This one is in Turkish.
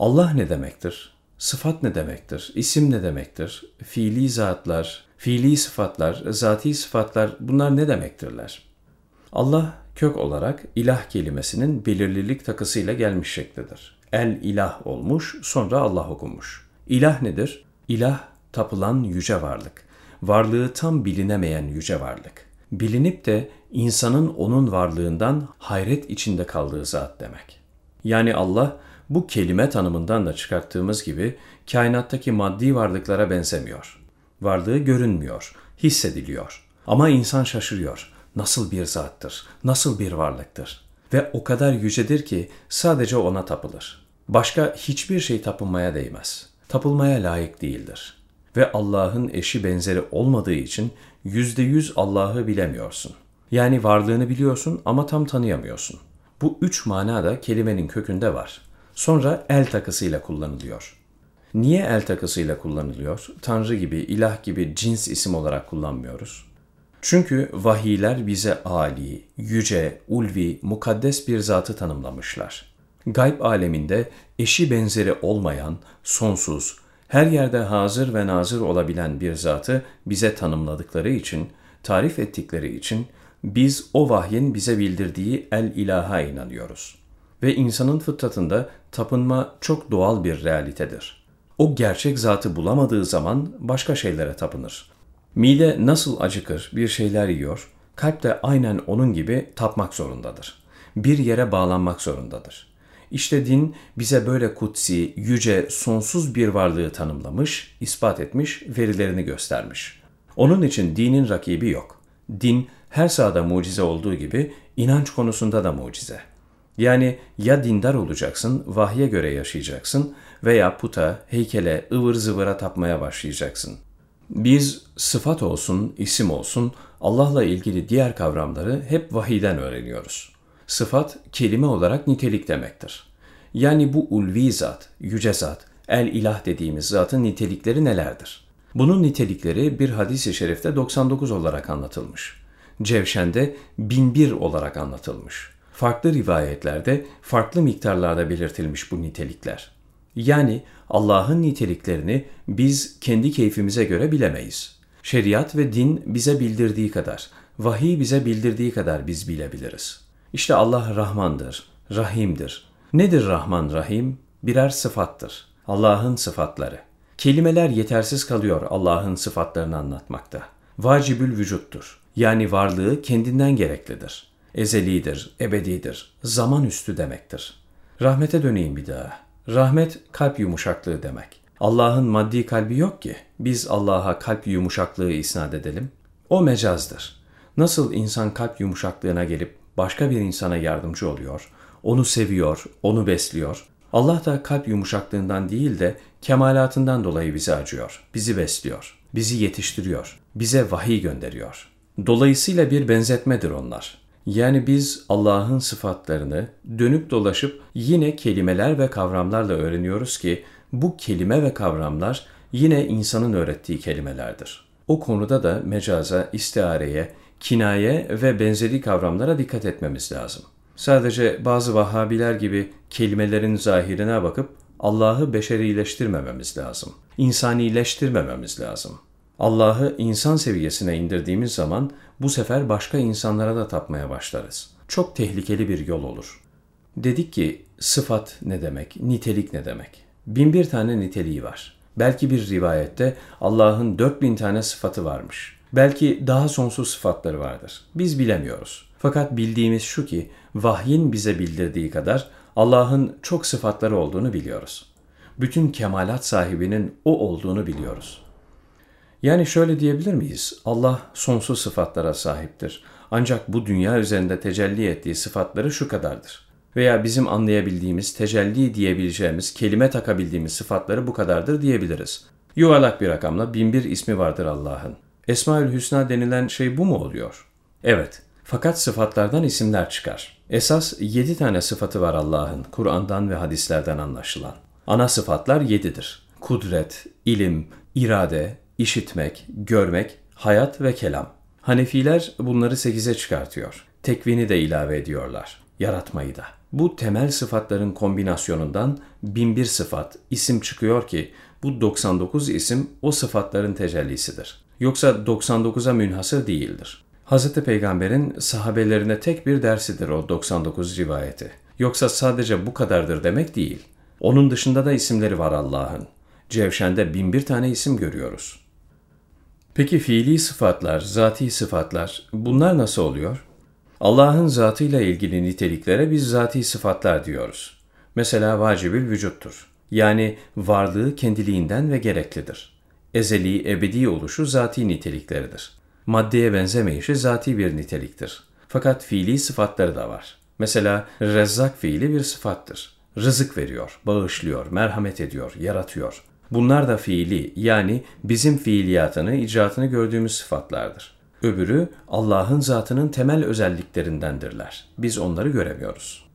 Allah ne demektir? Sıfat ne demektir? İsim ne demektir? Fiili zatlar, fiili sıfatlar, zati sıfatlar bunlar ne demektirler? Allah kök olarak ilah kelimesinin belirlilik takısıyla gelmiş şeklidir. El ilah olmuş, sonra Allah okunmuş. İlah nedir? İlah tapılan yüce varlık. Varlığı tam bilinemeyen yüce varlık. Bilinip de insanın onun varlığından hayret içinde kaldığı zat demek. Yani Allah bu kelime tanımından da çıkarttığımız gibi kainattaki maddi varlıklara benzemiyor. Varlığı görünmüyor, hissediliyor. Ama insan şaşırıyor. Nasıl bir zattır, nasıl bir varlıktır? Ve o kadar yücedir ki sadece ona tapılır. Başka hiçbir şey tapınmaya değmez. Tapılmaya layık değildir. Ve Allah'ın eşi benzeri olmadığı için yüzde yüz Allah'ı bilemiyorsun. Yani varlığını biliyorsun ama tam tanıyamıyorsun. Bu üç mana da kelimenin kökünde var. Sonra el takısıyla kullanılıyor. Niye el takısıyla kullanılıyor? Tanrı gibi, ilah gibi cins isim olarak kullanmıyoruz. Çünkü vahiyler bize ali, yüce, ulvi, mukaddes bir zatı tanımlamışlar. Gayb aleminde eşi benzeri olmayan, sonsuz, her yerde hazır ve nazır olabilen bir zatı bize tanımladıkları için, tarif ettikleri için biz o vahyin bize bildirdiği el ilaha inanıyoruz. Ve insanın fıtratında tapınma çok doğal bir realitedir. O gerçek zatı bulamadığı zaman başka şeylere tapınır. Mide nasıl acıkır, bir şeyler yiyor, kalp de aynen onun gibi tapmak zorundadır. Bir yere bağlanmak zorundadır. İşte din bize böyle kutsi, yüce, sonsuz bir varlığı tanımlamış, ispat etmiş, verilerini göstermiş. Onun için dinin rakibi yok. Din her sahada mucize olduğu gibi inanç konusunda da mucize. Yani ya dindar olacaksın, vahye göre yaşayacaksın veya puta, heykele, ıvır zıvıra tapmaya başlayacaksın. Biz sıfat olsun, isim olsun, Allah'la ilgili diğer kavramları hep vahiden öğreniyoruz. Sıfat, kelime olarak nitelik demektir. Yani bu ulvi zat, yüce zat, el ilah dediğimiz zatın nitelikleri nelerdir? Bunun nitelikleri bir hadis-i şerifte 99 olarak anlatılmış. Cevşen'de 1001 olarak anlatılmış. Farklı rivayetlerde farklı miktarlarda belirtilmiş bu nitelikler. Yani Allah'ın niteliklerini biz kendi keyfimize göre bilemeyiz. Şeriat ve din bize bildirdiği kadar, vahiy bize bildirdiği kadar biz bilebiliriz. İşte Allah Rahmandır, Rahim'dir. Nedir Rahman, Rahim? Birer sıfattır. Allah'ın sıfatları. Kelimeler yetersiz kalıyor Allah'ın sıfatlarını anlatmakta. Vacibül vücuttur. Yani varlığı kendinden gereklidir. Ezelidir, ebedidir, zaman üstü demektir. Rahmete döneyim bir daha. Rahmet kalp yumuşaklığı demek. Allah'ın maddi kalbi yok ki biz Allah'a kalp yumuşaklığı isnat edelim. O mecazdır. Nasıl insan kalp yumuşaklığına gelip başka bir insana yardımcı oluyor, onu seviyor, onu besliyor. Allah da kalp yumuşaklığından değil de kemalatından dolayı bizi acıyor, bizi besliyor, bizi yetiştiriyor, bize vahiy gönderiyor. Dolayısıyla bir benzetmedir onlar. Yani biz Allah'ın sıfatlarını dönüp dolaşıp yine kelimeler ve kavramlarla öğreniyoruz ki bu kelime ve kavramlar yine insanın öğrettiği kelimelerdir. O konuda da mecaza, istiareye, kinaye ve benzeri kavramlara dikkat etmemiz lazım. Sadece bazı Vahabiler gibi kelimelerin zahirine bakıp Allah'ı beşerileştirmememiz lazım. İnsanileştirmememiz lazım. Allah'ı insan seviyesine indirdiğimiz zaman bu sefer başka insanlara da tapmaya başlarız. Çok tehlikeli bir yol olur. Dedik ki sıfat ne demek, nitelik ne demek? Bin bir tane niteliği var. Belki bir rivayette Allah'ın dört bin tane sıfatı varmış. Belki daha sonsuz sıfatları vardır. Biz bilemiyoruz. Fakat bildiğimiz şu ki vahyin bize bildirdiği kadar Allah'ın çok sıfatları olduğunu biliyoruz. Bütün kemalat sahibinin o olduğunu biliyoruz. Yani şöyle diyebilir miyiz? Allah sonsuz sıfatlara sahiptir. Ancak bu dünya üzerinde tecelli ettiği sıfatları şu kadardır. Veya bizim anlayabildiğimiz, tecelli diyebileceğimiz, kelime takabildiğimiz sıfatları bu kadardır diyebiliriz. Yuvarlak bir rakamla binbir ismi vardır Allah'ın. Esmaül Hüsna denilen şey bu mu oluyor? Evet. Fakat sıfatlardan isimler çıkar. Esas yedi tane sıfatı var Allah'ın, Kur'an'dan ve hadislerden anlaşılan. Ana sıfatlar yedidir. Kudret, ilim, irade, işitmek, görmek, hayat ve kelam. Hanefiler bunları sekize çıkartıyor. Tekvini de ilave ediyorlar. Yaratmayı da. Bu temel sıfatların kombinasyonundan binbir sıfat, isim çıkıyor ki bu 99 isim o sıfatların tecellisidir. Yoksa 99'a münhasır değildir. Hz. Peygamber'in sahabelerine tek bir dersidir o 99 rivayeti. Yoksa sadece bu kadardır demek değil. Onun dışında da isimleri var Allah'ın. Cevşen'de binbir tane isim görüyoruz. Peki fiili sıfatlar, zati sıfatlar bunlar nasıl oluyor? Allah'ın zatıyla ilgili niteliklere biz zati sıfatlar diyoruz. Mesela vacibül vücuttur. Yani varlığı kendiliğinden ve gereklidir. Ezeli, ebedi oluşu zati nitelikleridir. Maddeye benzemeyişi zati bir niteliktir. Fakat fiili sıfatları da var. Mesela rezzak fiili bir sıfattır. Rızık veriyor, bağışlıyor, merhamet ediyor, yaratıyor. Bunlar da fiili yani bizim fiiliyatını, icraatını gördüğümüz sıfatlardır. Öbürü Allah'ın zatının temel özelliklerindendirler. Biz onları göremiyoruz.